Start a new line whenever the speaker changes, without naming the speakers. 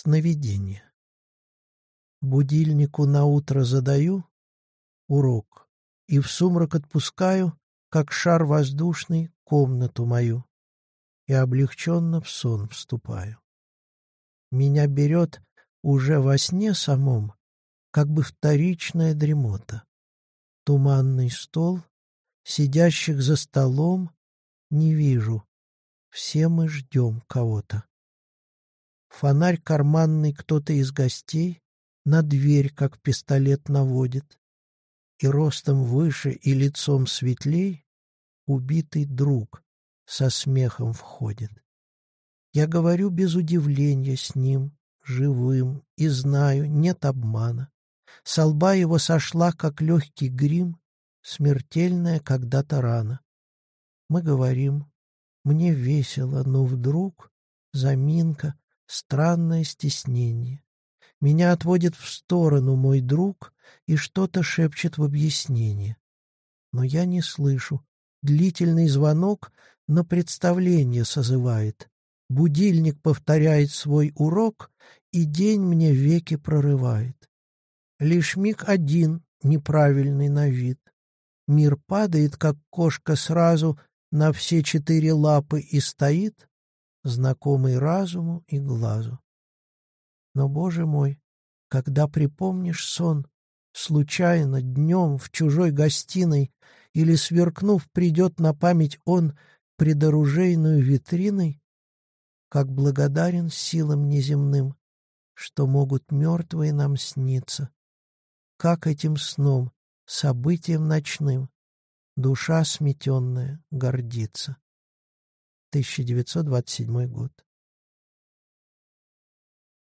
Сновидение. Будильнику на утро задаю урок и в сумрак отпускаю, как шар воздушный, комнату мою, и облегченно в сон вступаю. Меня берет уже во сне самом, как бы вторичная дремота. Туманный стол, сидящих за столом, не вижу, все мы ждем кого-то. Фонарь карманный кто-то из гостей на дверь, как пистолет, наводит. И ростом выше и лицом светлей убитый друг со смехом входит. Я говорю без удивления с ним, живым, и знаю, нет обмана. Со лба его сошла, как легкий грим, смертельная когда-то рана. Мы говорим, мне весело, но вдруг заминка, Странное стеснение. Меня отводит в сторону мой друг и что-то шепчет в объяснение. Но я не слышу. Длительный звонок на представление созывает. Будильник повторяет свой урок, и день мне веки прорывает. Лишь миг один, неправильный на вид. Мир падает, как кошка сразу, на все четыре лапы и стоит, знакомый разуму и глазу. Но, Боже мой, когда припомнишь сон, случайно, днем, в чужой гостиной, или, сверкнув, придет на память он пред оружейную витриной, как благодарен силам неземным, что могут мертвые нам сниться, как этим сном, событием ночным, душа сметенная гордится. 1927 год.